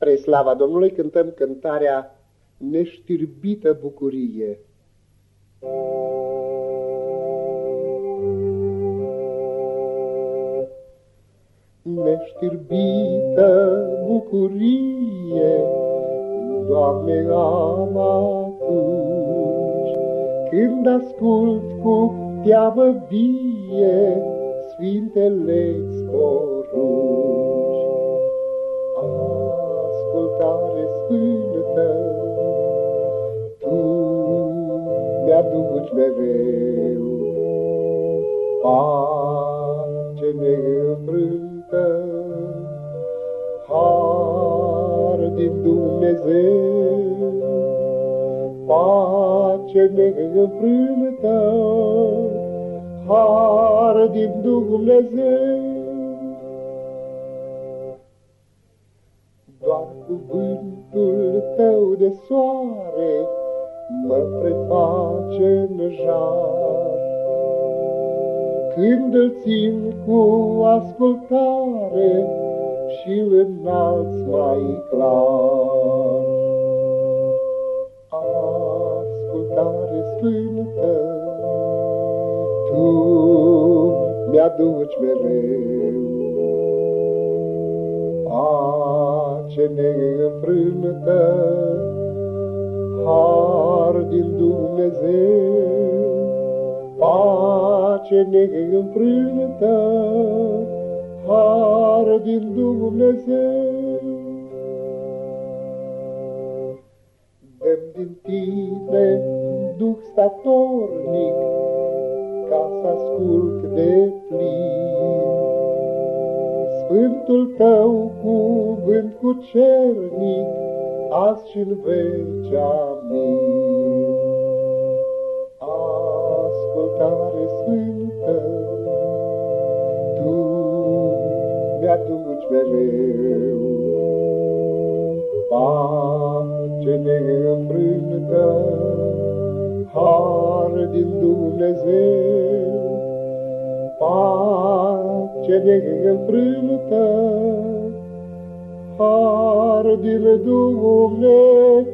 Spre slava Domnului cântăm cântarea Neștirbită bucurie. Neștirbită bucurie, Doamne, am atunci, Când ascult cu teamă vie Sfintele-ți porunci. Ascultare sfântă, Tu mi-aduci mereu pace neînfrântă, har din Dumnezeu, pace neînfrântă, har din Dumnezeu. Cuvântul tău de soare mă preface în jar. Când îl țin cu ascultare și îl înalți mai clar. Ascultare sfântă, tu mi-aduci mereu pace neînfrântă, har din Dumnezeu, pace neînfrântă, har din Dumnezeu. Dăm din tine, Duh statornic, ca să ascult de plin. Sfântul tău cuvânt cu cernic, azi și-n veci, amin. Ascultare sfântă, tu mi-aduci mereu pace neînfrântă, har din Dumnezeu, pace neînfrântă, har din Dumnezeu.